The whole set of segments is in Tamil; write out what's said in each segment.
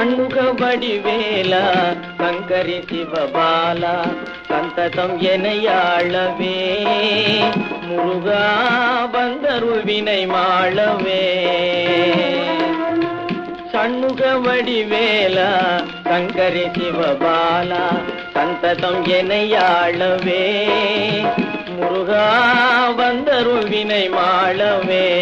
சண்முக வடிவேலா சங்கரி சிவபாலா சந்ததம் எனையாளவே முருகா வந்தருள் வினை மாளவே. சண்முக வடிவேலா சங்கரி சிவபாலா சந்ததம் எனையாளவே முருகா வந்தருள் வினை மாளவே.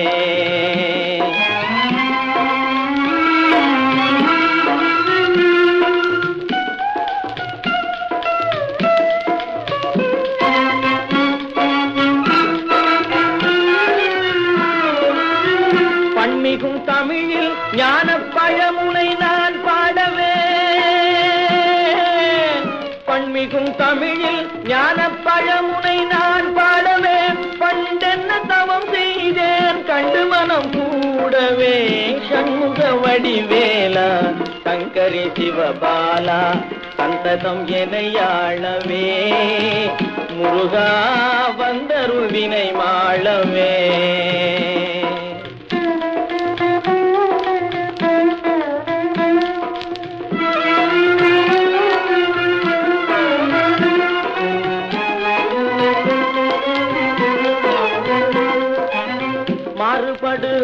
மிகும் தமிழில் ஞான பழமுனை நான் பாடவே. பண்மிகும் தமிழில் ஞான பழமுனை நான் பாடவே. பண்டென்ன தவம் செய்தேன் கண்டு மனம் கூடவே. சண்முக வடிவேலா சங்கரி சிவபாலா சந்ததம் எனையாழவே முருகா வந்தருவினை மாழவே.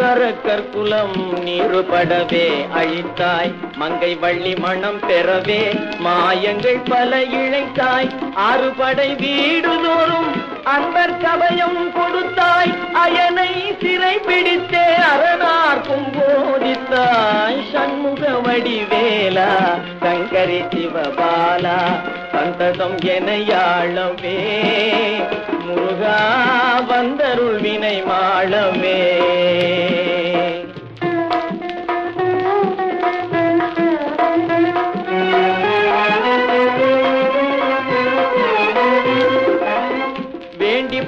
அரக்கர் குலம் நீருபடவே அழித்தாய். மங்கை வள்ளி மணம் பெறவே மாயங்கள் பல இழைத்தாய். ஆறுபடை வீடுதோறும் அன்பர் கவயம் கொடுத்தாய். அயனை சிறை பிடித்தே அரணார்க்கும் போதித்தாய் சண்முக வடிவேலா சங்கரி சிவபாலா சந்ததம் என யாழவே. முருகா வந்தருள் வினை மாளவே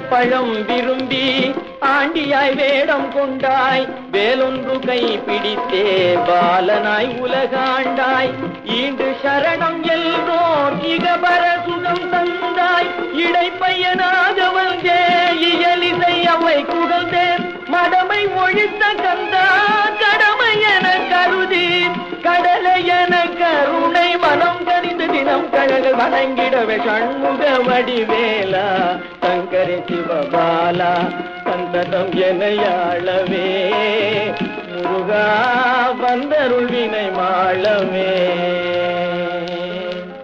பழம் விரும்பி ஆண்டியாய் வேடம் கொண்டாய் வேலொன்று கை பிடித்தே பாலனாய் உலகாண்டாய். ஈண்டு சரணம் எல்லோர் இகபர சுகம் தந்தாய். இடைப்பையனாக வந்தே இயலிசை அவை குகழ்ந்தே மடமை ஒழித்த கந்தா கடமை என கருதி கடலை என கருணை மனம் கரிந்து தினம் கழக வணங்கிடவே சண்முக வடிவேலா. சங்கரி சிவபாலா சந்ததம் எனையாளவே முருகா வந்தருள் வினை மாளவே.